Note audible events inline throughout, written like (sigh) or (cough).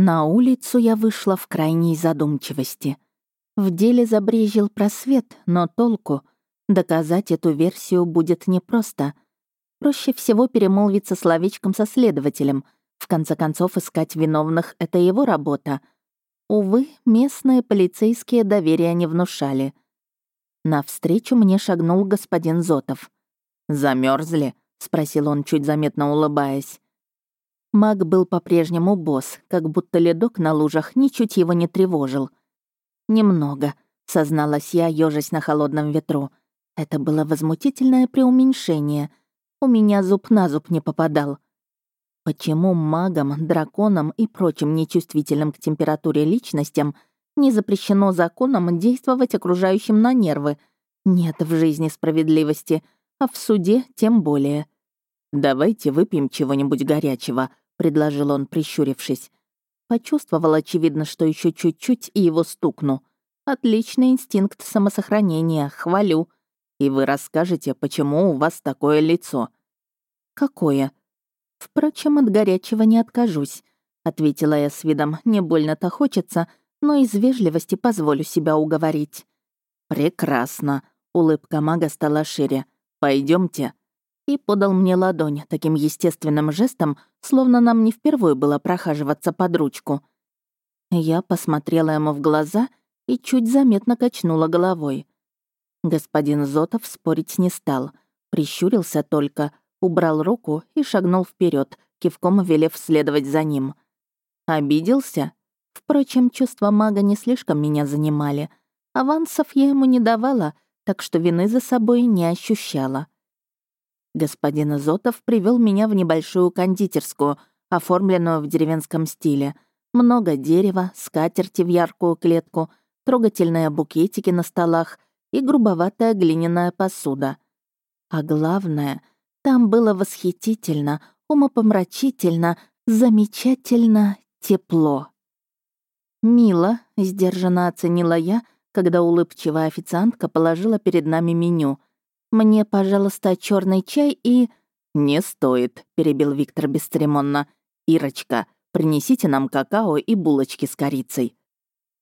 На улицу я вышла в крайней задумчивости. В деле забрежил просвет, но толку. Доказать эту версию будет непросто. Проще всего перемолвиться словечком со следователем. В конце концов, искать виновных — это его работа. Увы, местные полицейские доверия не внушали. Навстречу мне шагнул господин Зотов. Замерзли? спросил он, чуть заметно улыбаясь. Маг был по-прежнему босс, как будто ледок на лужах ничуть его не тревожил. «Немного», — созналась я, ёжась на холодном ветру. Это было возмутительное преуменьшение. У меня зуб на зуб не попадал. Почему магам, драконам и прочим нечувствительным к температуре личностям не запрещено законом действовать окружающим на нервы? Нет в жизни справедливости, а в суде тем более. «Давайте выпьем чего-нибудь горячего», — предложил он, прищурившись. Почувствовал, очевидно, что еще чуть-чуть и его стукну. Отличный инстинкт самосохранения, хвалю. И вы расскажете, почему у вас такое лицо. Какое? Впрочем, от горячего не откажусь, ответила я с видом. Не больно-то хочется, но из вежливости позволю себя уговорить. Прекрасно. Улыбка мага стала шире. Пойдемте и подал мне ладонь таким естественным жестом, словно нам не впервые было прохаживаться под ручку. Я посмотрела ему в глаза и чуть заметно качнула головой. Господин Зотов спорить не стал, прищурился только, убрал руку и шагнул вперед, кивком велев следовать за ним. Обиделся? Впрочем, чувства мага не слишком меня занимали. Авансов я ему не давала, так что вины за собой не ощущала. Господин Изотов привел меня в небольшую кондитерскую, оформленную в деревенском стиле. Много дерева, скатерти в яркую клетку, трогательные букетики на столах и грубоватая глиняная посуда. А главное, там было восхитительно, умопомрачительно, замечательно тепло. «Мило», — сдержанно оценила я, когда улыбчивая официантка положила перед нами меню — мне, пожалуйста, черный чай и...» «Не стоит», — перебил Виктор бесцеремонно. «Ирочка, принесите нам какао и булочки с корицей».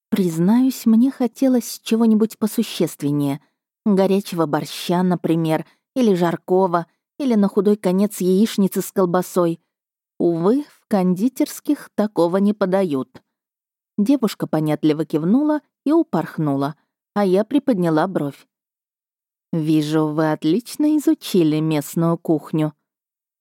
Признаюсь, мне хотелось чего-нибудь посущественнее. Горячего борща, например, или жаркого, или на худой конец яичницы с колбасой. Увы, в кондитерских такого не подают. Девушка понятливо кивнула и упорхнула, а я приподняла бровь. «Вижу, вы отлично изучили местную кухню».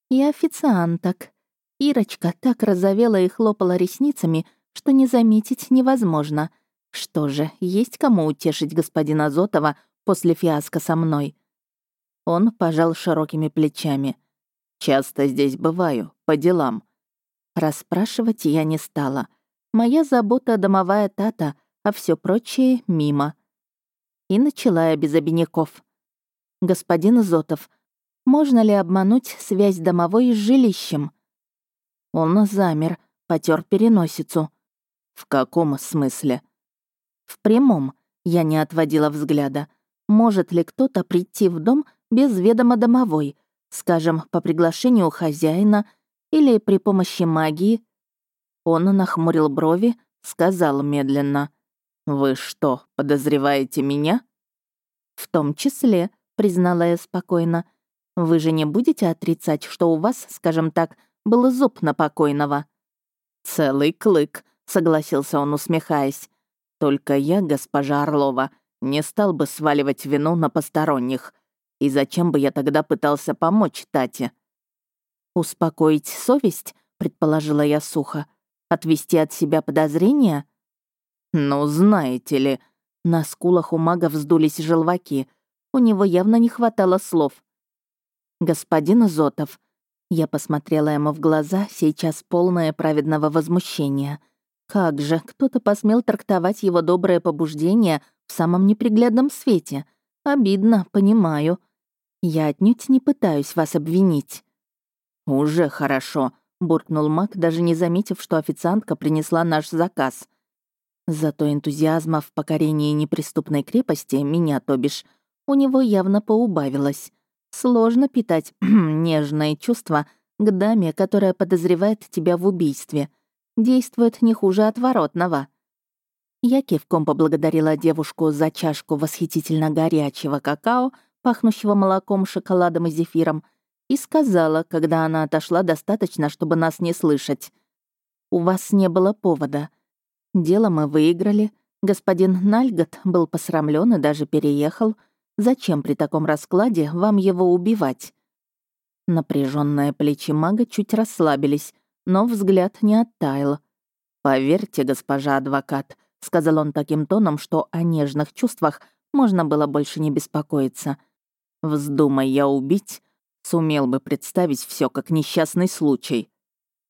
«И официанток». Ирочка так разовела и хлопала ресницами, что не заметить невозможно. Что же, есть кому утешить господина Зотова после фиаско со мной? Он пожал широкими плечами. «Часто здесь бываю, по делам». Расспрашивать я не стала. Моя забота — домовая тата, а все прочее — мимо. И начала я без обиняков. «Господин Зотов, можно ли обмануть связь домовой с жилищем?» Он замер, потер переносицу. «В каком смысле?» «В прямом», — я не отводила взгляда. «Может ли кто-то прийти в дом без ведома домовой, скажем, по приглашению хозяина или при помощи магии?» Он нахмурил брови, сказал медленно. «Вы что, подозреваете меня?» «В том числе», признала я спокойно. «Вы же не будете отрицать, что у вас, скажем так, был зуб на покойного?» «Целый клык», — согласился он, усмехаясь. «Только я, госпожа Орлова, не стал бы сваливать вину на посторонних. И зачем бы я тогда пытался помочь Тате?» «Успокоить совесть?» — предположила я сухо. «Отвести от себя подозрения?» «Ну, знаете ли...» На скулах у мага вздулись желваки. У него явно не хватало слов. «Господин Зотов». Я посмотрела ему в глаза, сейчас полное праведного возмущения. Как же, кто-то посмел трактовать его доброе побуждение в самом неприглядном свете. Обидно, понимаю. Я отнюдь не пытаюсь вас обвинить. «Уже хорошо», — буркнул Мак, даже не заметив, что официантка принесла наш заказ. Зато энтузиазма в покорении неприступной крепости, меня, то бишь, у него явно поубавилось. Сложно питать (clears throat) нежные чувства к даме, которая подозревает тебя в убийстве. действует не хуже отворотного. Я кивком поблагодарила девушку за чашку восхитительно горячего какао, пахнущего молоком, шоколадом и зефиром, и сказала, когда она отошла достаточно, чтобы нас не слышать. «У вас не было повода. Дело мы выиграли. Господин Нальгот был посрамлен и даже переехал. Зачем при таком раскладе вам его убивать?» Напряженные плечи мага чуть расслабились, но взгляд не оттаял. «Поверьте, госпожа адвокат», — сказал он таким тоном, что о нежных чувствах можно было больше не беспокоиться. «Вздумай я убить, сумел бы представить все как несчастный случай».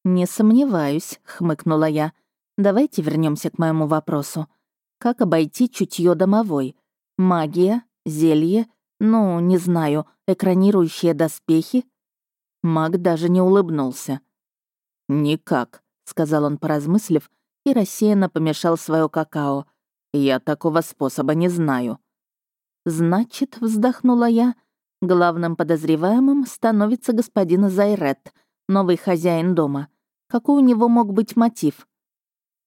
«Не сомневаюсь», — хмыкнула я. «Давайте вернемся к моему вопросу. Как обойти чутье домовой? Магия? Зелье? Ну, не знаю, экранирующие доспехи?» Маг даже не улыбнулся. «Никак», — сказал он, поразмыслив, и рассеянно помешал свое какао. «Я такого способа не знаю». «Значит», — вздохнула я, — «главным подозреваемым становится господин Зайрет, новый хозяин дома. Какой у него мог быть мотив?»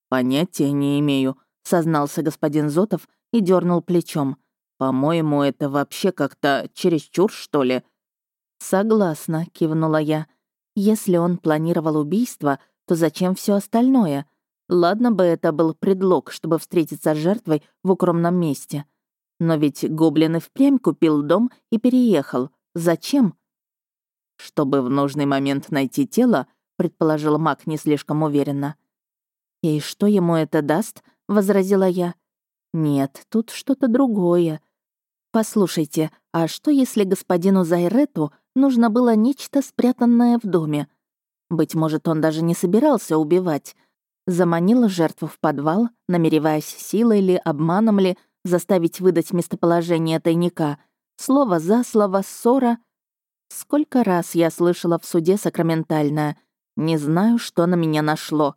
«Понятия не имею», — сознался господин Зотов и дернул плечом. «По-моему, это вообще как-то чересчур, что ли?» «Согласна», — кивнула я. «Если он планировал убийство, то зачем все остальное? Ладно бы это был предлог, чтобы встретиться с жертвой в укромном месте. Но ведь гоблин и впрямь купил дом и переехал. Зачем?» «Чтобы в нужный момент найти тело», — предположил маг не слишком уверенно. «И что ему это даст?» — возразила я. «Нет, тут что-то другое. Послушайте, а что если господину Зайрету нужно было нечто спрятанное в доме. Быть может, он даже не собирался убивать. Заманил жертву в подвал, намереваясь силой ли, обманом ли заставить выдать местоположение тайника. Слово за слово, ссора. Сколько раз я слышала в суде сакраментальное «Не знаю, что на меня нашло».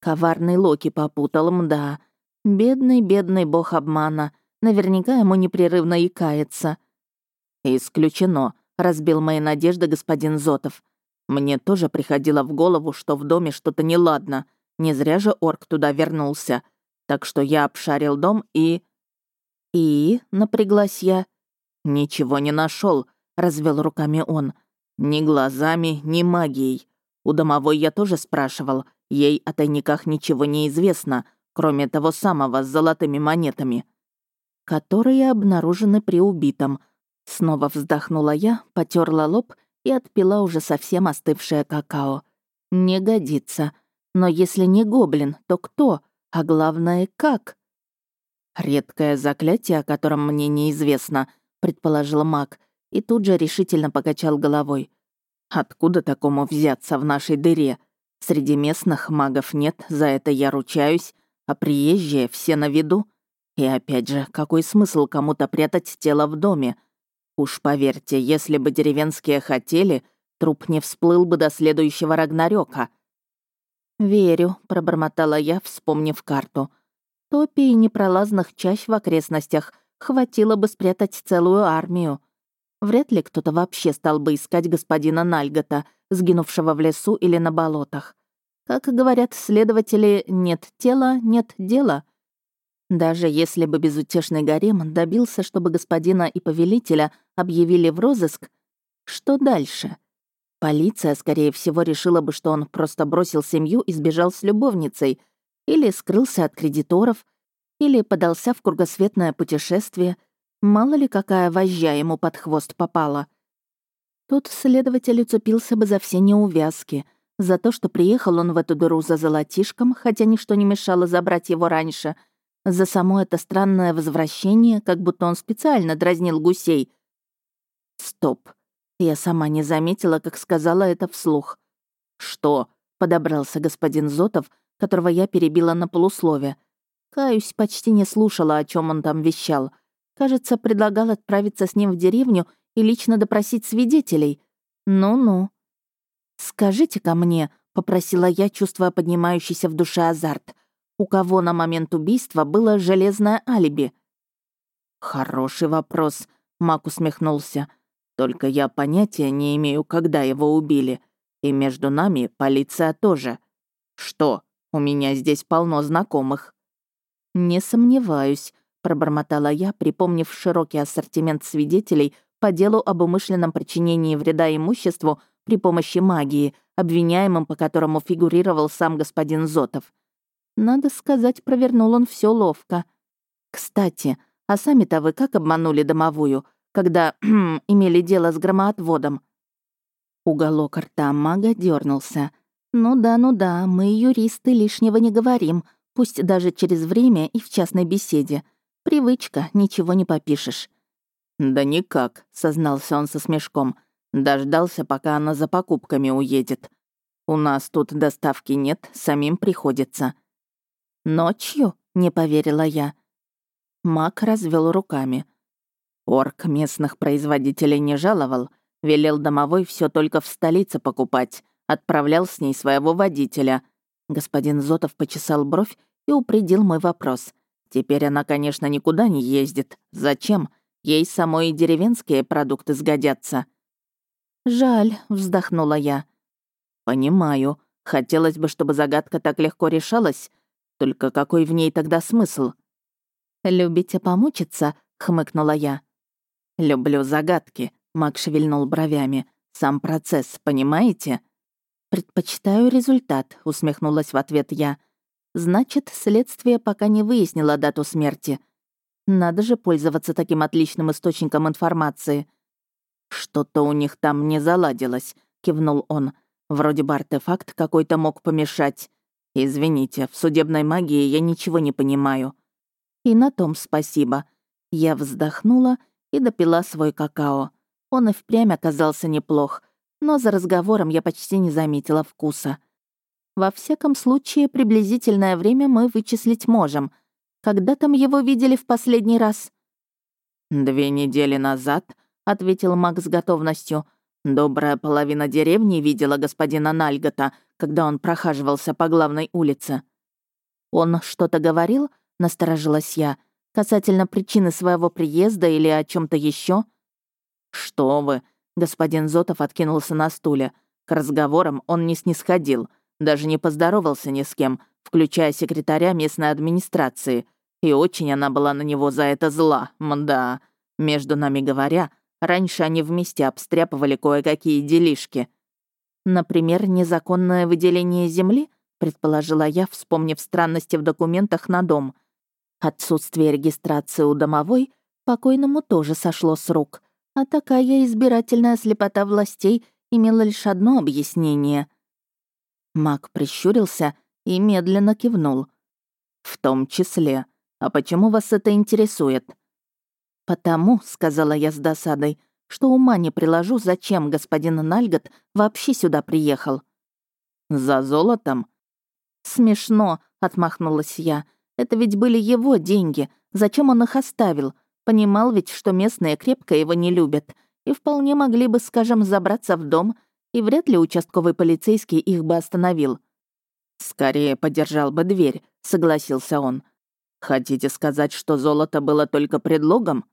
Коварный Локи попутал, мда. Бедный, бедный бог обмана. Наверняка ему непрерывно икается. «Исключено», разбил мои надежды господин Зотов. Мне тоже приходило в голову, что в доме что-то неладно. Не зря же орк туда вернулся. Так что я обшарил дом и... «И?» — напряглась я. «Ничего не нашел, развел руками он. «Ни глазами, ни магией. У домовой я тоже спрашивал. Ей о тайниках ничего не известно, кроме того самого с золотыми монетами, которые обнаружены при убитом», Снова вздохнула я, потерла лоб и отпила уже совсем остывшее какао. Не годится. Но если не гоблин, то кто? А главное, как? Редкое заклятие, о котором мне неизвестно, предположил маг, и тут же решительно покачал головой. Откуда такому взяться в нашей дыре? Среди местных магов нет, за это я ручаюсь, а приезжие все на виду. И опять же, какой смысл кому-то прятать тело в доме? Уж поверьте, если бы деревенские хотели, труп не всплыл бы до следующего Рагнарёка. «Верю», — пробормотала я, вспомнив карту. «Топи и непролазных чащ в окрестностях хватило бы спрятать целую армию. Вряд ли кто-то вообще стал бы искать господина Нальгота, сгинувшего в лесу или на болотах. Как говорят следователи, нет тела, нет дела. Даже если бы безутешный гарем добился, чтобы господина и повелителя объявили в розыск, что дальше? Полиция, скорее всего, решила бы, что он просто бросил семью и сбежал с любовницей, или скрылся от кредиторов, или подался в кругосветное путешествие. Мало ли, какая вожжа ему под хвост попала. Тут следователь уцепился бы за все неувязки, за то, что приехал он в эту дыру за золотишком, хотя ничто не мешало забрать его раньше — за само это странное возвращение, как будто он специально дразнил гусей. Стоп. Я сама не заметила, как сказала это вслух. «Что?» — подобрался господин Зотов, которого я перебила на полуслове. Каюсь, почти не слушала, о чем он там вещал. Кажется, предлагал отправиться с ним в деревню и лично допросить свидетелей. Ну-ну. «Скажите ко мне», — попросила я, чувствуя поднимающийся в душе азарт у кого на момент убийства было железное алиби? «Хороший вопрос», — Мак усмехнулся. «Только я понятия не имею, когда его убили. И между нами полиция тоже». «Что?» У меня здесь полно знакомых». «Не сомневаюсь», — пробормотала я, припомнив широкий ассортимент свидетелей по делу об умышленном причинении вреда имуществу при помощи магии, обвиняемым по которому фигурировал сам господин Зотов. Надо сказать, провернул он все ловко. «Кстати, а сами-то вы как обманули домовую, когда (clears throat) имели дело с громоотводом?» Уголок рта мага дернулся. «Ну да, ну да, мы, юристы, лишнего не говорим, пусть даже через время и в частной беседе. Привычка, ничего не попишешь». «Да никак», — сознался он со смешком. «Дождался, пока она за покупками уедет. У нас тут доставки нет, самим приходится». «Ночью?» — не поверила я. Мак развел руками. Орк местных производителей не жаловал, велел домовой все только в столице покупать, отправлял с ней своего водителя. Господин Зотов почесал бровь и упредил мой вопрос. Теперь она, конечно, никуда не ездит. Зачем? Ей самой и деревенские продукты сгодятся. «Жаль», — вздохнула я. «Понимаю. Хотелось бы, чтобы загадка так легко решалась. Только какой в ней тогда смысл?» «Любите помучиться?» — хмыкнула я. «Люблю загадки», — Мак шевельнул бровями. «Сам процесс, понимаете?» «Предпочитаю результат», — усмехнулась в ответ я. «Значит, следствие пока не выяснило дату смерти. Надо же пользоваться таким отличным источником информации». «Что-то у них там не заладилось», — кивнул он. «Вроде бы артефакт какой-то мог помешать. Извините, в судебной магии я ничего не понимаю. И на том спасибо. Я вздохнула и допила свой какао. Он и впрямь оказался неплох, но за разговором я почти не заметила вкуса. Во всяком случае, приблизительное время мы вычислить можем. Когда там его видели в последний раз? «Две недели назад», — ответил Макс с готовностью. «Добрая половина деревни видела господина Нальгота, когда он прохаживался по главной улице». «Он что-то говорил?» Насторожилась я. Касательно причины своего приезда или о чем то еще. «Что вы?» Господин Зотов откинулся на стуле. К разговорам он не снисходил, даже не поздоровался ни с кем, включая секретаря местной администрации. И очень она была на него за это зла, мда. Между нами говоря, раньше они вместе обстряпывали кое-какие делишки. Например, незаконное выделение земли, предположила я, вспомнив странности в документах на дом — Отсутствие регистрации у домовой покойному тоже сошло с рук, а такая избирательная слепота властей имела лишь одно объяснение. Маг прищурился и медленно кивнул. «В том числе. А почему вас это интересует?» «Потому», — сказала я с досадой, «что ума не приложу, зачем господин Нальгот вообще сюда приехал». «За золотом?» «Смешно», — отмахнулась я, — это ведь были его деньги. Зачем он их оставил? Понимал ведь, что местные крепко его не любят. И вполне могли бы, скажем, забраться в дом, и вряд ли участковый полицейский их бы остановил. «Скорее подержал бы дверь», — согласился он. «Хотите сказать, что золото было только предлогом?»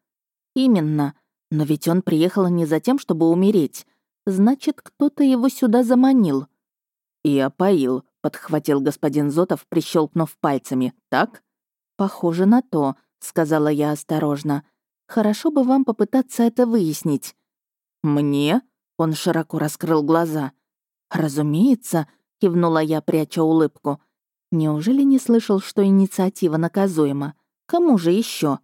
«Именно. Но ведь он приехал не за тем, чтобы умереть. Значит, кто-то его сюда заманил». «И опоил», подхватил господин Зотов, прищелкнув пальцами. «Так?» «Похоже на то», — сказала я осторожно. «Хорошо бы вам попытаться это выяснить». «Мне?» — он широко раскрыл глаза. «Разумеется», — кивнула я, пряча улыбку. «Неужели не слышал, что инициатива наказуема? Кому же еще?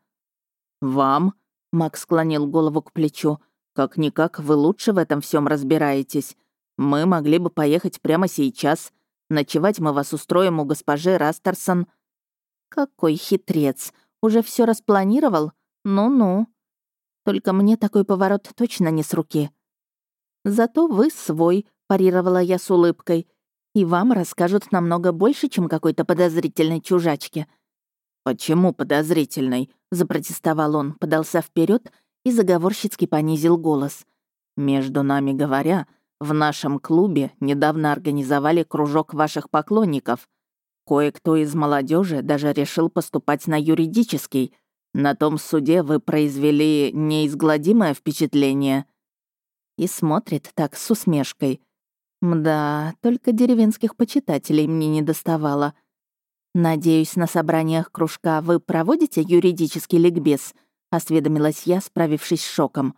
«Вам?» — Макс склонил голову к плечу. «Как-никак вы лучше в этом всем разбираетесь. Мы могли бы поехать прямо сейчас. Ночевать мы вас устроим у госпожи Растерсон». «Какой хитрец! Уже все распланировал? Ну-ну. Только мне такой поворот точно не с руки». «Зато вы свой», — парировала я с улыбкой. «И вам расскажут намного больше, чем какой-то подозрительной чужачке». «Почему подозрительной?» — запротестовал он, подался вперед и заговорщицки понизил голос. «Между нами говоря, в нашем клубе недавно организовали кружок ваших поклонников. Кое-кто из молодежи даже решил поступать на юридический. На том суде вы произвели неизгладимое впечатление». И смотрит так с усмешкой. Мда, только деревенских почитателей мне не доставало. «Надеюсь, на собраниях кружка вы проводите юридический ликбез?» — осведомилась я, справившись с шоком.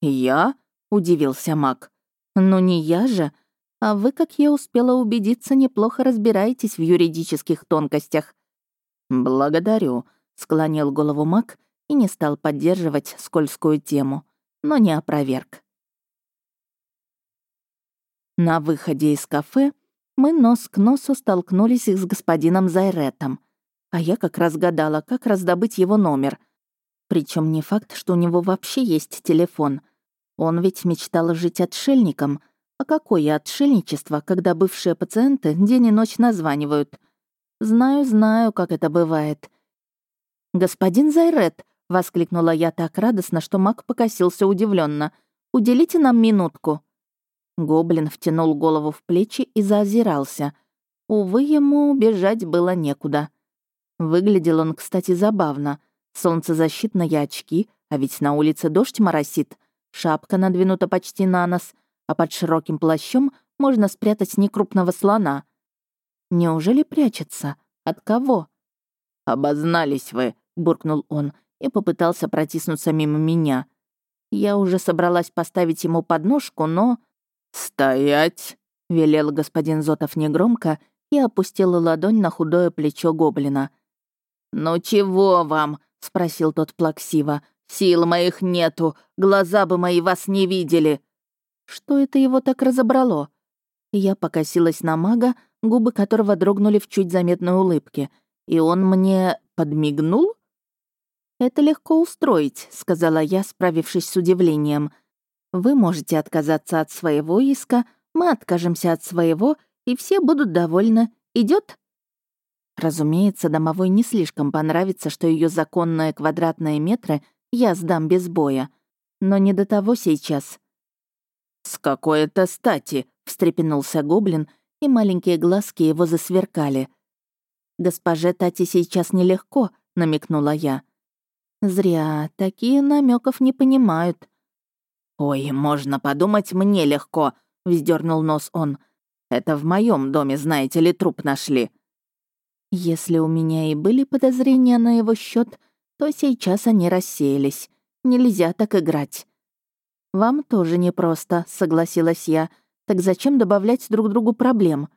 «Я?» — удивился маг. «Ну не я же. А вы, как я успела убедиться, неплохо разбираетесь в юридических тонкостях». «Благодарю», — склонил голову маг и не стал поддерживать скользкую тему, но не опроверг. На выходе из кафе мы нос к носу столкнулись с господином Зайретом. А я как раз гадала, как раздобыть его номер. Причем не факт, что у него вообще есть телефон. Он ведь мечтал жить отшельником. А какое отшельничество, когда бывшие пациенты день и ночь названивают? Знаю, знаю, как это бывает. «Господин Зайрет!» — воскликнула я так радостно, что Мак покосился удивленно. «Уделите нам минутку». Гоблин втянул голову в плечи и заозирался. Увы, ему бежать было некуда. Выглядел он, кстати, забавно. Солнцезащитные очки, а ведь на улице дождь моросит. Шапка надвинута почти на нос, а под широким плащом можно спрятать некрупного слона. Неужели прячется? От кого? «Обознались вы», — буркнул он и попытался протиснуться мимо меня. Я уже собралась поставить ему подножку, но... «Стоять!» — велел господин Зотов негромко и опустил ладонь на худое плечо гоблина. «Ну чего вам?» — спросил тот плаксиво. «Сил моих нету, глаза бы мои вас не видели». Что это его так разобрало? Я покосилась на мага, губы которого дрогнули в чуть заметной улыбке, и он мне подмигнул? «Это легко устроить», — сказала я, справившись с удивлением. Вы можете отказаться от своего иска, мы откажемся от своего, и все будут довольны. Идет? Разумеется, домовой не слишком понравится, что ее законные квадратные метры я сдам без боя. Но не до того сейчас. «С какой это стати?» — встрепенулся гоблин, и маленькие глазки его засверкали. «Госпоже Тати сейчас нелегко», — намекнула я. «Зря, такие намеков не понимают. «Ой, можно подумать, мне легко», — вздернул нос он. «Это в моем доме, знаете ли, труп нашли». Если у меня и были подозрения на его счет, то сейчас они рассеялись. Нельзя так играть. «Вам тоже непросто», — согласилась я. «Так зачем добавлять друг другу проблем?»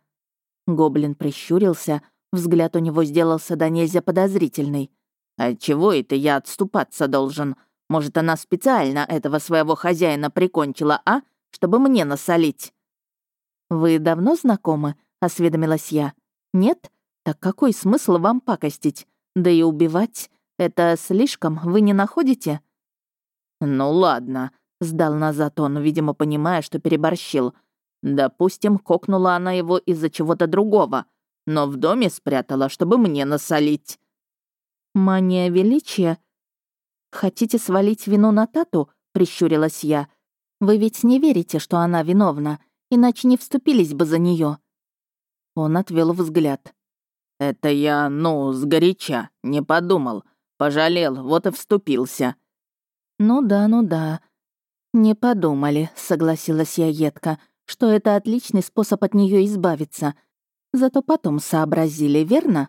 Гоблин прищурился, взгляд у него сделался до нельзя подозрительный. «А чего это я отступаться должен? Может, она специально этого своего хозяина прикончила, а? Чтобы мне насолить». «Вы давно знакомы?» — осведомилась я. «Нет? Так какой смысл вам пакостить? Да и убивать — это слишком, вы не находите?» «Ну ладно», — сдал назад он, видимо, понимая, что переборщил. «Допустим, кокнула она его из-за чего-то другого, но в доме спрятала, чтобы мне насолить». «Мания величия «Хотите свалить вину на Тату?» — прищурилась я. «Вы ведь не верите, что она виновна, иначе не вступились бы за нее. Он отвел взгляд. «Это я, ну, сгоряча, не подумал. Пожалел, вот и вступился». «Ну да, ну да. Не подумали», — согласилась я едко, «что это отличный способ от нее избавиться. Зато потом сообразили, верно?»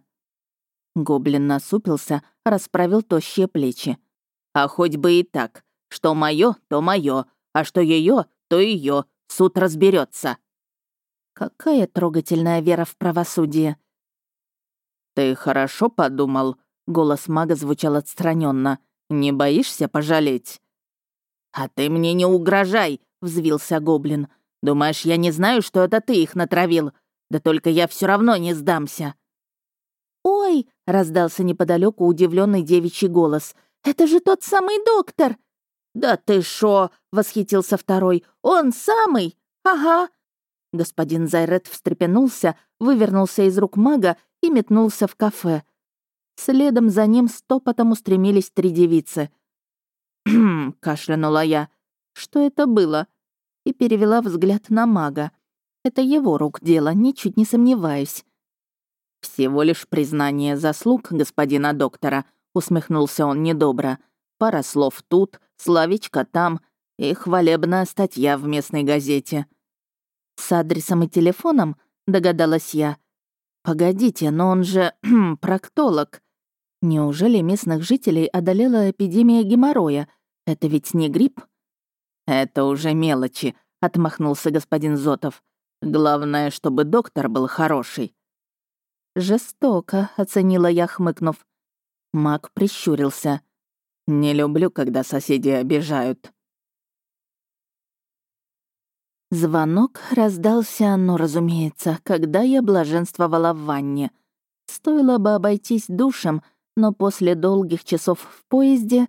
Гоблин насупился, расправил тощие плечи. А хоть бы и так. Что мое, то мое, а что ее, то ее. Суд разберется. Какая трогательная вера в правосудие. Ты хорошо подумал? Голос мага звучал отстраненно. Не боишься пожалеть? А ты мне не угрожай, взвился гоблин. Думаешь, я не знаю, что это ты их натравил? Да только я все равно не сдамся. «Ой!» — раздался неподалеку удивленный девичий голос. «Это же тот самый доктор!» «Да ты шо!» — восхитился второй. «Он самый! Ага!» Господин Зайрет встрепенулся, вывернулся из рук мага и метнулся в кафе. Следом за ним стопотом устремились три девицы. «Хм!» — кашлянула я. «Что это было?» И перевела взгляд на мага. Это его рук дело, ничуть не сомневаюсь. «Всего лишь признание заслуг господина доктора», усмехнулся он недобро. Пара слов тут, словечко там и хвалебная статья в местной газете. С адресом и телефоном, догадалась я. Погодите, но он же (clears throat) проктолог. Неужели местных жителей одолела эпидемия геморроя? Это ведь не грипп? Это уже мелочи, отмахнулся господин Зотов. Главное, чтобы доктор был хороший. Жестоко, оценила я, хмыкнув. Мак прищурился. Не люблю, когда соседи обижают. Звонок раздался, но, разумеется, когда я блаженствовала в ванне. Стоило бы обойтись душем, но после долгих часов в поезде...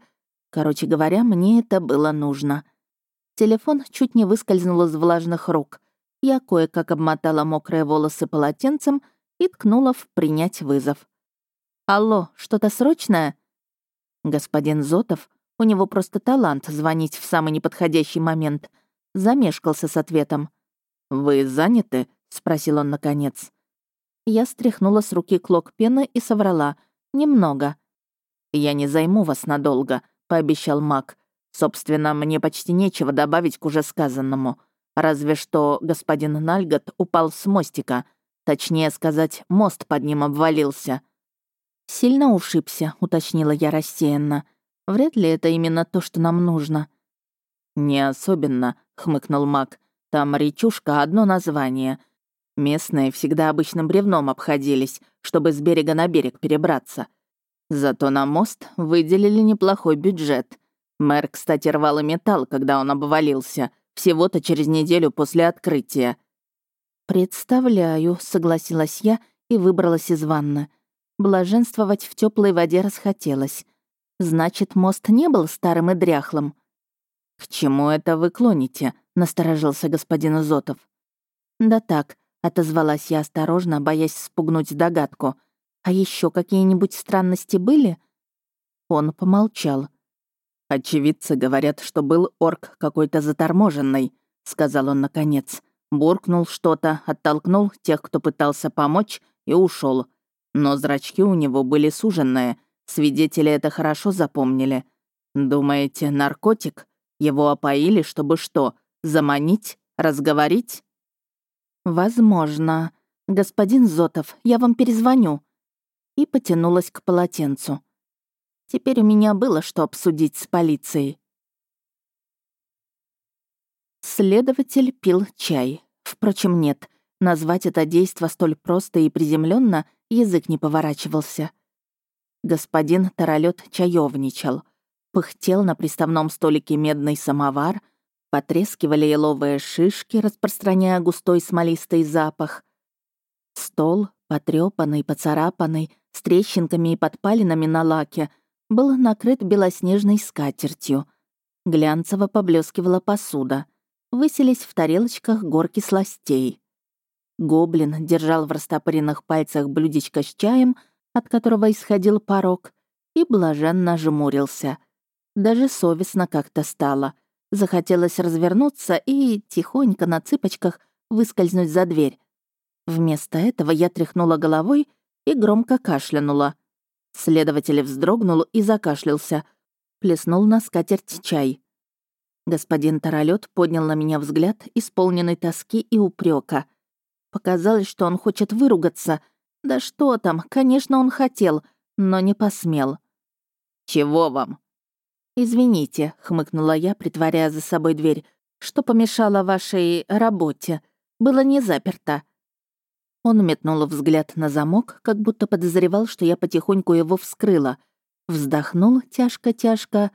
Короче говоря, мне это было нужно. Телефон чуть не выскользнул из влажных рук. Я кое-как обмотала мокрые волосы полотенцем и ткнула в «принять вызов». «Алло, что-то срочное?» Господин Зотов, у него просто талант звонить в самый неподходящий момент — замешкался с ответом. «Вы заняты?» — спросил он наконец. Я стряхнула с руки клок пены и соврала. «Немного». «Я не займу вас надолго», — пообещал Мак. «Собственно, мне почти нечего добавить к уже сказанному. Разве что господин Нальгот упал с мостика. Точнее сказать, мост под ним обвалился». «Сильно ушибся», — уточнила я рассеянно. «Вряд ли это именно то, что нам нужно». «Не особенно», — хмыкнул маг. «Там речушка — одно название. Местные всегда обычным бревном обходились, чтобы с берега на берег перебраться. Зато на мост выделили неплохой бюджет. Мэр, кстати, рвал и металл, когда он обвалился, всего-то через неделю после открытия». «Представляю», — согласилась я и выбралась из ванны. Блаженствовать в теплой воде расхотелось. Значит, мост не был старым и дряхлым. «К чему это вы клоните?» — насторожился господин Зотов. «Да так», — отозвалась я осторожно, боясь спугнуть догадку. «А еще какие-нибудь странности были?» Он помолчал. «Очевидцы говорят, что был орк какой-то заторможенный», — сказал он наконец. Буркнул что-то, оттолкнул тех, кто пытался помочь, и ушел. Но зрачки у него были суженные, свидетели это хорошо запомнили. «Думаете, наркотик?» Его опоили, чтобы что, заманить, разговорить? Возможно. Господин Зотов, я вам перезвоню. И потянулась к полотенцу. Теперь у меня было что обсудить с полицией. Следователь пил чай. Впрочем, нет. Назвать это действо столь просто и приземленно язык не поворачивался. Господин Таролет чаевничал — Пыхтел на приставном столике медный самовар, потрескивали еловые шишки, распространяя густой смолистый запах. Стол, потрёпанный, поцарапанный, с трещинками и подпалинами на лаке, был накрыт белоснежной скатертью. Глянцево поблескивала посуда. Выселись в тарелочках горки сластей. Гоблин держал в растопыренных пальцах блюдечко с чаем, от которого исходил порог, и блаженно жмурился. Даже совестно как-то стало. Захотелось развернуться и тихонько на цыпочках выскользнуть за дверь. Вместо этого я тряхнула головой и громко кашлянула. Следователь вздрогнул и закашлялся. Плеснул на скатерть чай. Господин Таролет поднял на меня взгляд, исполненный тоски и упрека. Показалось, что он хочет выругаться. Да что там, конечно, он хотел, но не посмел. «Чего вам?» «Извините», — хмыкнула я, притворяя за собой дверь, «что помешало вашей работе. Было не заперто». Он метнул взгляд на замок, как будто подозревал, что я потихоньку его вскрыла. Вздохнул тяжко-тяжко.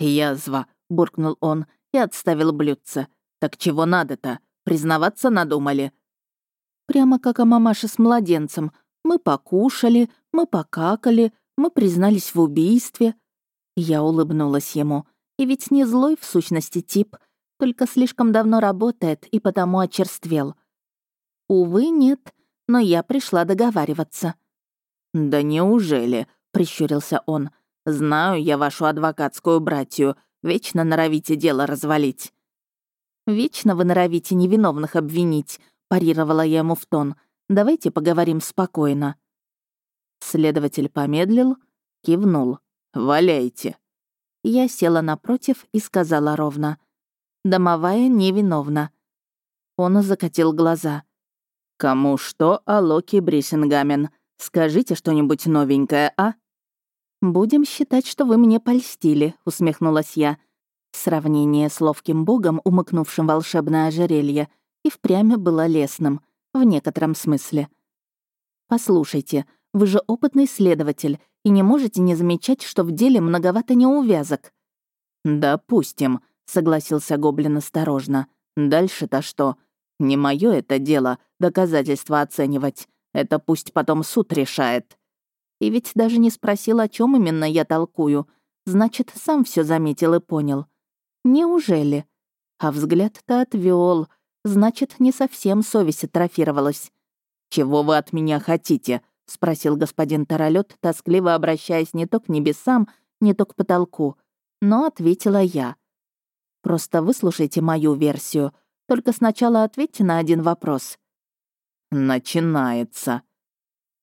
«Язва», — буркнул он и отставил блюдце. «Так чего надо-то? Признаваться надумали?» Прямо как о мамаше с младенцем. Мы покушали, мы покакали, мы признались в убийстве. Я улыбнулась ему. И ведь не злой в сущности тип, только слишком давно работает и потому очерствел. Увы, нет, но я пришла договариваться. «Да неужели?» — прищурился он. «Знаю я вашу адвокатскую братью. Вечно норовите дело развалить». «Вечно вы норовите невиновных обвинить», — парировала я ему в тон. «Давайте поговорим спокойно». Следователь помедлил, кивнул. «Валяйте». Я села напротив и сказала ровно. «Домовая невиновна». Он закатил глаза. «Кому что, а Локи Брисингамен? Скажите что-нибудь новенькое, а?» «Будем считать, что вы мне польстили», — усмехнулась я. Сравнение с ловким богом, умыкнувшим волшебное ожерелье, и впрямь было лесным, в некотором смысле. «Послушайте, вы же опытный следователь и не можете не замечать, что в деле многовато неувязок». «Допустим», — согласился Гоблин осторожно. «Дальше-то что? Не мое это дело доказательства оценивать. Это пусть потом суд решает». И ведь даже не спросил, о чем именно я толкую. Значит, сам все заметил и понял. Неужели? А взгляд-то отвел. Значит, не совсем совесть атрофировалась. «Чего вы от меня хотите?» — спросил господин Таролет, тоскливо обращаясь не то к небесам, не то к потолку. Но ответила я. «Просто выслушайте мою версию. Только сначала ответьте на один вопрос». «Начинается».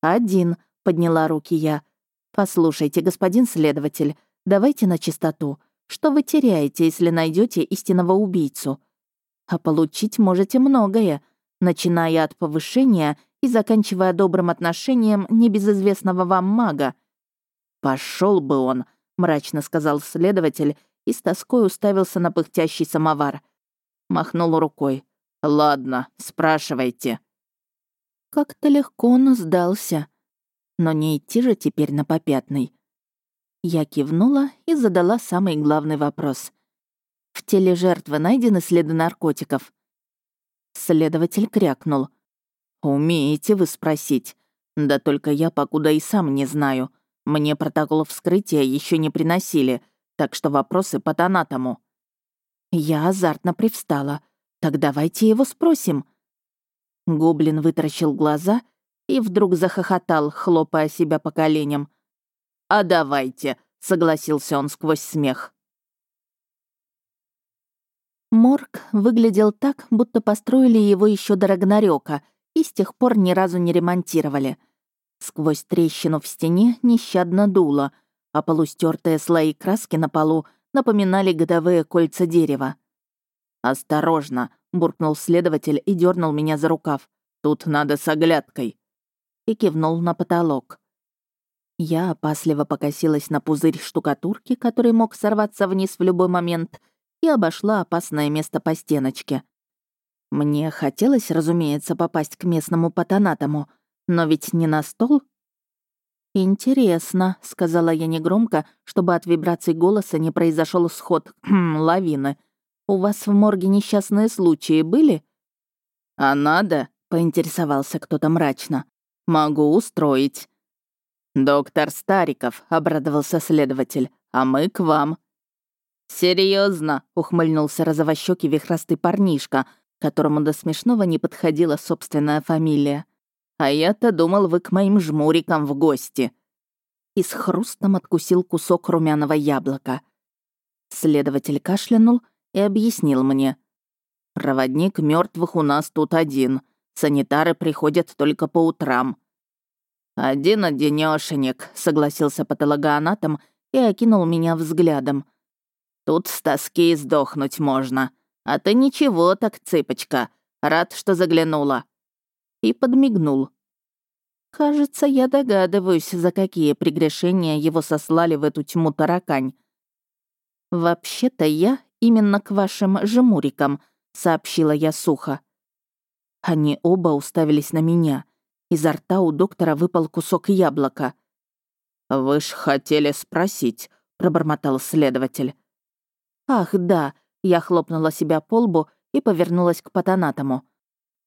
«Один», — подняла руки я. «Послушайте, господин следователь, давайте на чистоту. Что вы теряете, если найдете истинного убийцу? А получить можете многое, начиная от повышения и заканчивая добрым отношением небезызвестного вам мага». Пошел бы он», — мрачно сказал следователь и с тоской уставился на пыхтящий самовар. Махнул рукой. «Ладно, спрашивайте». Как-то легко он сдался. Но не идти же теперь на попятный. Я кивнула и задала самый главный вопрос. «В теле жертвы найдены следы наркотиков?» Следователь крякнул. «Умеете вы спросить? Да только я покуда и сам не знаю. Мне протокол вскрытия еще не приносили, так что вопросы по тонатому». Я азартно привстала. «Так давайте его спросим». Гоблин вытаращил глаза и вдруг захохотал, хлопая себя по коленям. «А давайте», — согласился он сквозь смех. Морг выглядел так, будто построили его еще до Рагнарёка и с тех пор ни разу не ремонтировали. Сквозь трещину в стене нещадно дуло, а полустертые слои краски на полу напоминали годовые кольца дерева. «Осторожно!» — буркнул следователь и дернул меня за рукав. «Тут надо с оглядкой!» И кивнул на потолок. Я опасливо покосилась на пузырь штукатурки, который мог сорваться вниз в любой момент, и обошла опасное место по стеночке. Мне хотелось, разумеется, попасть к местному патонатому, но ведь не на стол. «Интересно», — сказала я негромко, чтобы от вибраций голоса не произошел сход (clears throat) лавины. «У вас в морге несчастные случаи были?» «А надо?» — поинтересовался кто-то мрачно. «Могу устроить». «Доктор Стариков», — обрадовался следователь, — «а мы к вам». Серьезно, ухмыльнулся розовощёкий вихрастый парнишка, которому до смешного не подходила собственная фамилия. «А я-то думал, вы к моим жмурикам в гости». И с хрустом откусил кусок румяного яблока. Следователь кашлянул и объяснил мне. «Проводник мертвых у нас тут один. Санитары приходят только по утрам. «Один-одинёшенек», — согласился патологоанатом и окинул меня взглядом. «Тут с тоски сдохнуть можно. А ты ничего так, цыпочка. Рад, что заглянула». И подмигнул. Кажется, я догадываюсь, за какие прегрешения его сослали в эту тьму таракань. «Вообще-то я именно к вашим жемурикам», — сообщила я сухо. Они оба уставились на меня — Изо рта у доктора выпал кусок яблока. «Вы ж хотели спросить», — пробормотал следователь. «Ах, да», — я хлопнула себя по лбу и повернулась к патонатому.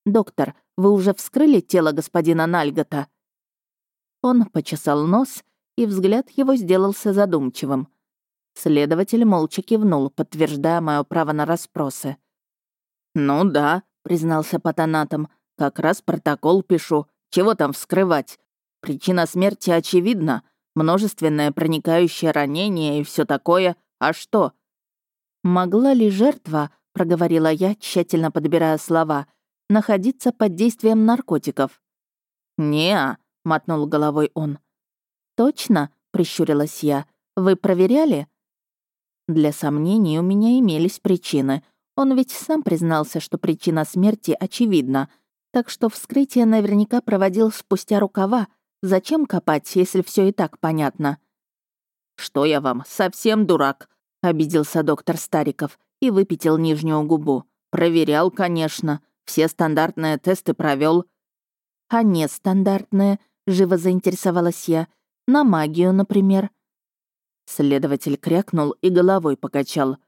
«Доктор, вы уже вскрыли тело господина Нальгота?» Он почесал нос, и взгляд его сделался задумчивым. Следователь молча кивнул, подтверждая мое право на расспросы. «Ну да», — признался патонатом, — «как раз протокол пишу. Чего там вскрывать? Причина смерти очевидна. Множественное проникающее ранение и все такое. А что? Могла ли жертва, проговорила я, тщательно подбирая слова, находиться под действием наркотиков? Не, мотнул головой он. Точно, прищурилась я. Вы проверяли? Для сомнений у меня имелись причины. Он ведь сам признался, что причина смерти очевидна — Так что вскрытие наверняка проводил спустя рукава. Зачем копать, если все и так понятно? «Что я вам, совсем дурак?» — обиделся доктор Стариков и выпятил нижнюю губу. «Проверял, конечно. Все стандартные тесты провел. «А нестандартные?» — живо заинтересовалась я. «На магию, например». Следователь крякнул и головой покачал.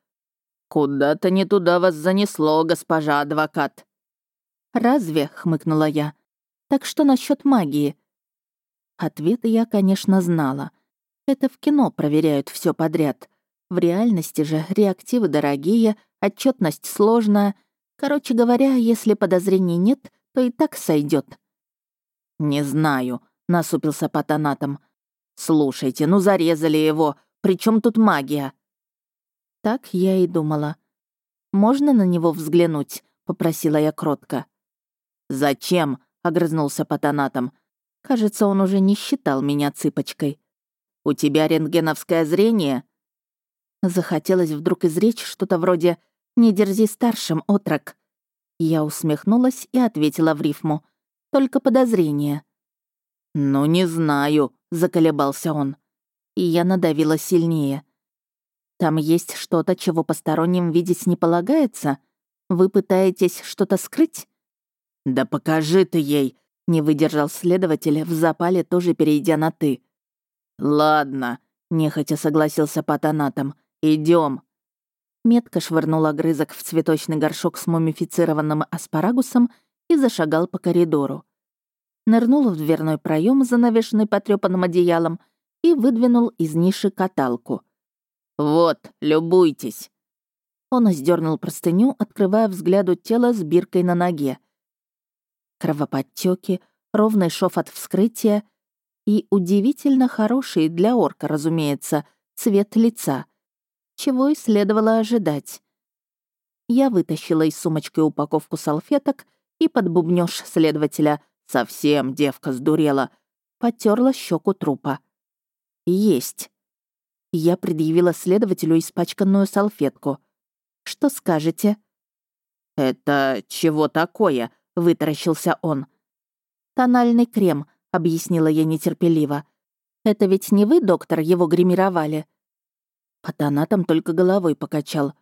«Куда-то не туда вас занесло, госпожа адвокат». «Разве?» — хмыкнула я. «Так что насчет магии?» Ответы я, конечно, знала. Это в кино проверяют все подряд. В реальности же реактивы дорогие, отчетность сложная. Короче говоря, если подозрений нет, то и так сойдет. «Не знаю», — насупился патонатом. «Слушайте, ну зарезали его. Причем тут магия?» Так я и думала. «Можно на него взглянуть?» — попросила я кротко. «Зачем?» — огрызнулся патонатом. Кажется, он уже не считал меня цыпочкой. «У тебя рентгеновское зрение?» Захотелось вдруг изречь что-то вроде «Не дерзи старшим, отрок». Я усмехнулась и ответила в рифму. «Только подозрение». «Ну, не знаю», — заколебался он. И я надавила сильнее. «Там есть что-то, чего посторонним видеть не полагается? Вы пытаетесь что-то скрыть?» «Да покажи ты ей!» — не выдержал следователь, в запале тоже перейдя на «ты». «Ладно», — нехотя согласился патонатом. Идем. Метко швырнул огрызок в цветочный горшок с мумифицированным аспарагусом и зашагал по коридору. Нырнул в дверной проем, занавешенный потрёпанным одеялом, и выдвинул из ниши каталку. «Вот, любуйтесь!» Он сдернул простыню, открывая взгляду тело с биркой на ноге. Кровоподтеки, ровный шов от вскрытия и удивительно хороший для орка, разумеется, цвет лица, чего и следовало ожидать. Я вытащила из сумочки упаковку салфеток и под бубнёж следователя «Совсем девка сдурела», потерла щеку трупа. «Есть». Я предъявила следователю испачканную салфетку. «Что скажете?» «Это чего такое?» — вытаращился он. «Тональный крем», — объяснила я нетерпеливо. «Это ведь не вы, доктор, его гримировали?» Патонатом только головой покачал.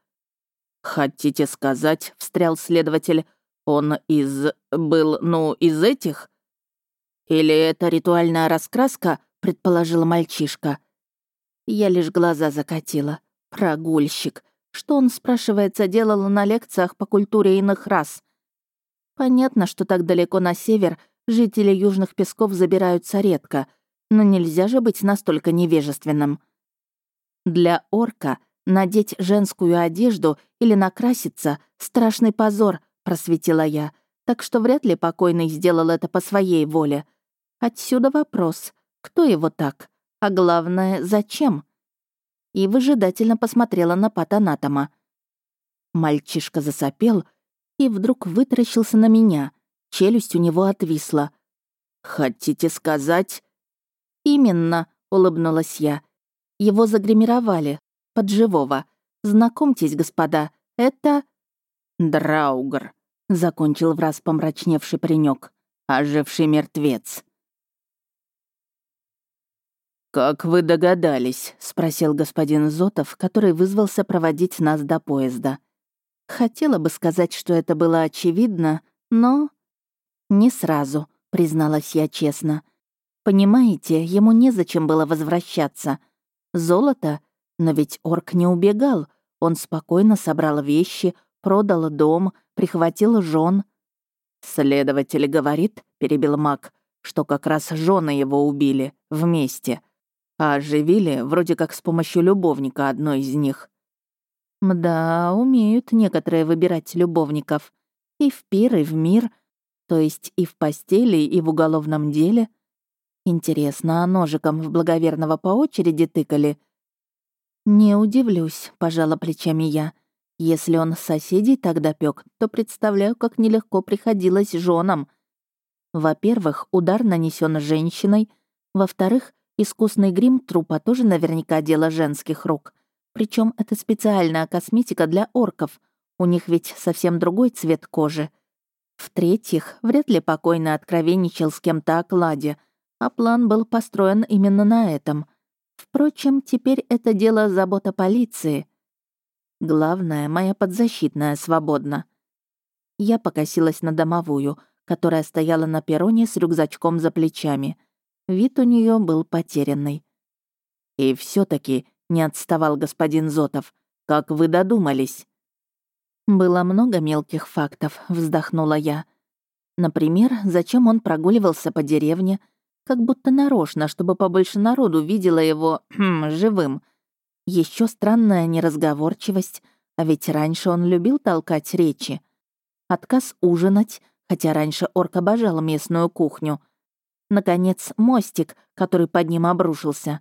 «Хотите сказать, — встрял следователь, — он из... был, ну, из этих?» «Или это ритуальная раскраска?» — предположил мальчишка. Я лишь глаза закатила. Прогульщик. Что он, спрашивается, делал на лекциях по культуре иных рас? Понятно, что так далеко на север жители Южных Песков забираются редко, но нельзя же быть настолько невежественным. Для орка надеть женскую одежду или накраситься — страшный позор, просветила я, так что вряд ли покойный сделал это по своей воле. Отсюда вопрос, кто его так? А главное, зачем? И выжидательно посмотрела на патанатома. Мальчишка засопел и вдруг вытаращился на меня. Челюсть у него отвисла. «Хотите сказать?» «Именно», — улыбнулась я. Его загримировали. Под живого. Знакомьтесь, господа, это...» «Драугр», — закончил враз помрачневший паренек, оживший мертвец. «Как вы догадались?» — спросил господин Зотов, который вызвался проводить нас до поезда. Хотела бы сказать, что это было очевидно, но... «Не сразу», — призналась я честно. «Понимаете, ему незачем было возвращаться. Золото? Но ведь орк не убегал. Он спокойно собрал вещи, продал дом, прихватил жен. «Следователь говорит», — перебил маг, «что как раз жены его убили вместе, а оживили вроде как с помощью любовника одной из них». «Мда, умеют некоторые выбирать любовников. И в пир, и в мир, то есть и в постели, и в уголовном деле. Интересно, а ножиком в благоверного по очереди тыкали? Не удивлюсь, пожала плечами я. Если он соседей тогда пёк, то представляю, как нелегко приходилось женам. Во-первых, удар нанесен женщиной. Во-вторых, искусный грим трупа тоже наверняка дело женских рук. Причем это специальная косметика для орков. У них ведь совсем другой цвет кожи. В-третьих, вряд ли покойно откровенничал с кем-то о кладе, а план был построен именно на этом. Впрочем, теперь это дело забота полиции. Главное, моя подзащитная свободна. Я покосилась на домовую, которая стояла на перроне с рюкзачком за плечами. Вид у нее был потерянный. И все таки не отставал господин Зотов. Как вы додумались? Было много мелких фактов, вздохнула я. Например, зачем он прогуливался по деревне, как будто нарочно, чтобы побольше народу видела его хм, живым. Еще странная неразговорчивость, а ведь раньше он любил толкать речи. Отказ ужинать, хотя раньше орк обожал местную кухню. Наконец, мостик, который под ним обрушился.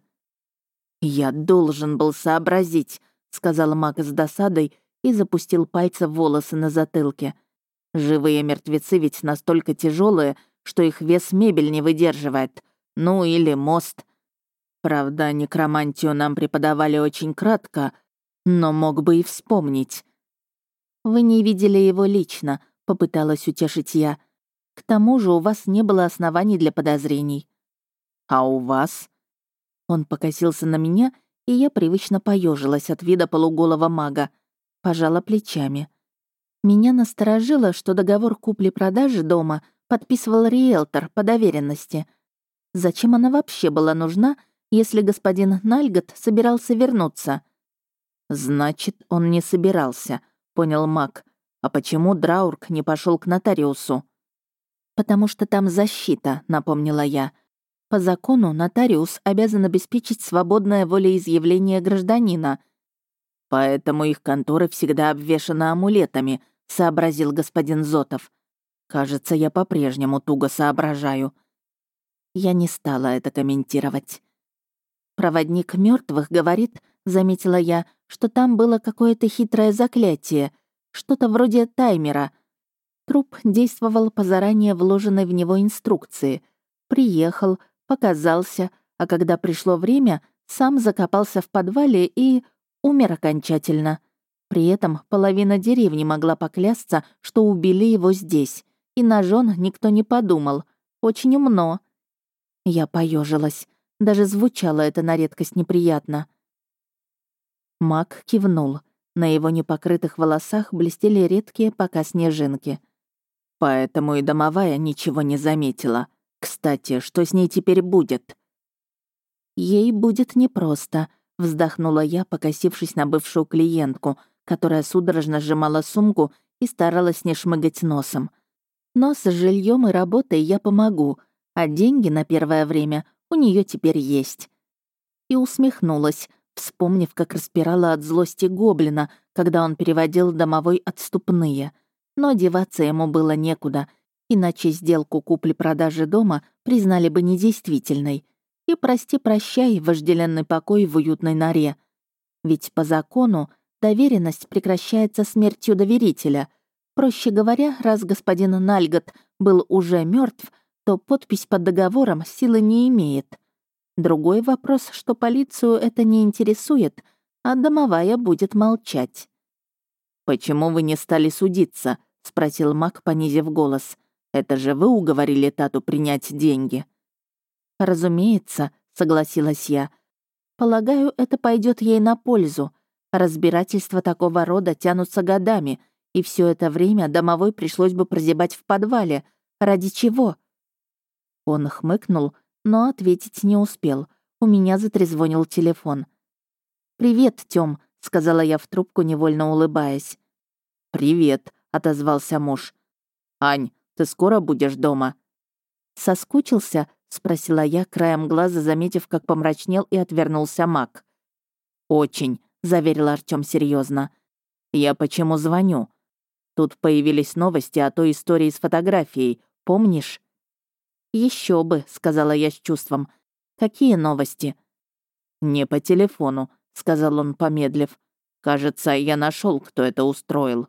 «Я должен был сообразить», — сказал маг с досадой и запустил пальцы в волосы на затылке. «Живые мертвецы ведь настолько тяжелые, что их вес мебель не выдерживает. Ну или мост. Правда, некромантию нам преподавали очень кратко, но мог бы и вспомнить. «Вы не видели его лично», — попыталась утешить я. «К тому же у вас не было оснований для подозрений». «А у вас?» Он покосился на меня, и я привычно поежилась от вида полуголого мага. Пожала плечами. Меня насторожило, что договор купли-продажи дома подписывал риэлтор по доверенности. Зачем она вообще была нужна, если господин Нальгот собирался вернуться? «Значит, он не собирался», — понял маг. «А почему Драург не пошел к нотариусу?» «Потому что там защита», — напомнила я. По закону нотариус обязан обеспечить свободное волеизъявление гражданина. Поэтому их конторы всегда обвешаны амулетами, сообразил господин Зотов. Кажется, я по-прежнему туго соображаю. Я не стала это комментировать. Проводник мертвых говорит, заметила я, что там было какое-то хитрое заклятие, что-то вроде таймера. Труп действовал по заранее вложенной в него инструкции. Приехал, показался, а когда пришло время, сам закопался в подвале и умер окончательно. При этом половина деревни могла поклясться, что убили его здесь. И на никто не подумал. Очень умно. Я поежилась. Даже звучало это на редкость неприятно. Мак кивнул. На его непокрытых волосах блестели редкие пока снежинки. Поэтому и домовая ничего не заметила. Кстати, что с ней теперь будет? Ей будет непросто, вздохнула я, покосившись на бывшую клиентку, которая судорожно сжимала сумку и старалась не шмыгать носом. Но с жильем и работой я помогу, а деньги на первое время у нее теперь есть. И усмехнулась, вспомнив, как распирала от злости гоблина, когда он переводил домовой отступные. Но деваться ему было некуда — иначе сделку купли-продажи дома признали бы недействительной. И прости-прощай вожделенный покой в уютной норе. Ведь по закону доверенность прекращается смертью доверителя. Проще говоря, раз господин Нальгот был уже мертв, то подпись под договором силы не имеет. Другой вопрос, что полицию это не интересует, а домовая будет молчать. «Почему вы не стали судиться?» — спросил Мак, понизив голос. Это же вы уговорили Тату принять деньги». «Разумеется», — согласилась я. «Полагаю, это пойдет ей на пользу. Разбирательства такого рода тянутся годами, и все это время домовой пришлось бы прозябать в подвале. Ради чего?» Он хмыкнул, но ответить не успел. У меня затрезвонил телефон. «Привет, Тём», — сказала я в трубку, невольно улыбаясь. «Привет», — отозвался муж. «Ань, ты скоро будешь дома?» «Соскучился?» — спросила я, краем глаза заметив, как помрачнел и отвернулся маг. «Очень», — заверил Артём серьезно. «Я почему звоню? Тут появились новости о той истории с фотографией, помнишь?» Еще бы», — сказала я с чувством. «Какие новости?» «Не по телефону», — сказал он, помедлив. «Кажется, я нашел, кто это устроил».